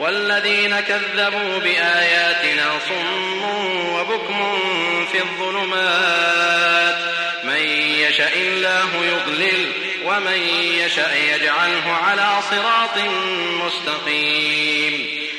والذين كذبوا بآياتنا صم وبكم في الظلمات. من يشاء الله يضلل ومن يشاء يجعله على صراط مستقيم.